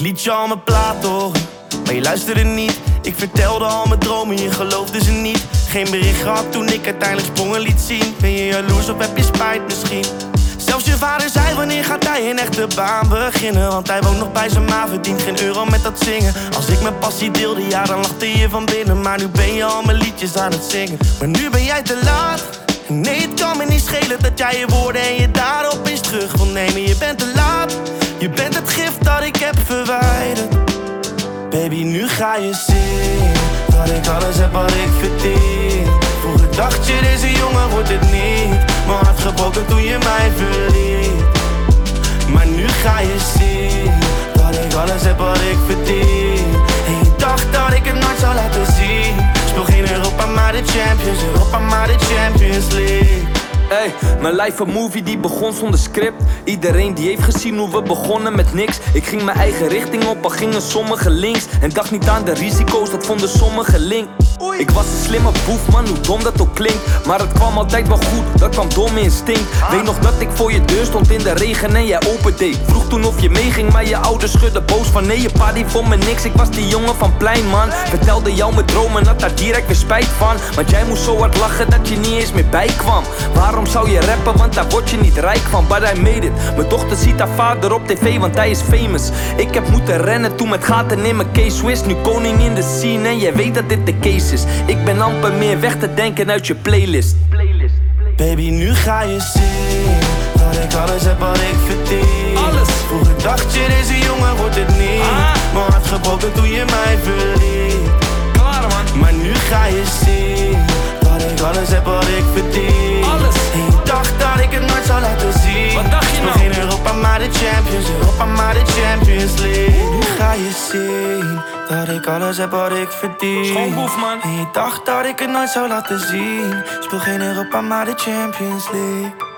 liet je al mijn plaat horen, maar je luisterde niet. Ik vertelde al mijn dromen, je geloofde ze niet. Geen bericht gehad toen ik uiteindelijk sprongen liet zien. Ben je jaloers of heb je spijt misschien? Zelfs je vader zei wanneer gaat hij een echte baan beginnen Want hij woont nog bij zijn ma, verdient geen euro met dat zingen Als ik mijn passie deelde, ja dan lachte je van binnen Maar nu ben je al mijn liedjes aan het zingen Maar nu ben jij te laat Nee, het kan me niet schelen dat jij je woorden en je daden opeens terug wil nemen Je bent te laat, je bent het gift dat ik heb verwijderd. Baby, nu ga je zien Dat ik alles heb wat ik verdien. Vroeger dacht je, deze jongen wordt het niet. Mijn hart gebroken toen je mij verliet. Maar nu ga je zien Dat ik alles heb wat ik verdien. En je dacht dat ik het nooit zou laten zien. Speel geen Europa, maar de Champions Europa, maar de Champions League Mijn life een movie die begon zonder script. Iedereen die heeft gezien hoe we begonnen met niks. Ik ging mijn eigen richting op, al gingen sommigen links. En dacht niet aan de risico's, dat vonden sommigen link. Ik was een slimme boef, man, hoe dom dat ook klinkt. Maar het kwam altijd wel goed, dat kwam dom instinct. Weet nog dat ik voor je deur stond in de regen en jij opendeed. Vroeg toen of je meeging, maar je ouders schudden boos van nee, je pa die vond me niks. Ik was die jongen van plein, man. Vertelde jou mijn dromen, had daar direct weer spijt van. Want jij moest zo hard lachen dat je niet eens meer bijkwam. Waarom zou je rappen, want daar word je niet rijk van. But I made it. Mijn dochter ziet haar vader op tv, want hij is famous. Ik heb moeten rennen toen met gaten in mijn case Swiss. Nu koning in de scene en jij weet dat dit de case is. Ik ben amper meer weg te denken uit je playlist. Baby, nu ga je zien Dat ik alles heb wat ik verdien Alles. Vroeger dacht je, deze jongen wordt het niet Ah. Mijn hart gebroken toen je mij verliet Klaar man. Maar nu ga je zien Dat ik alles heb wat ik verdien je zien Dat ik alles heb wat ik verdien. Schoonboef, man. En je dacht dat ik het nooit zou laten zien. Speel geen Europa, maar de Champions League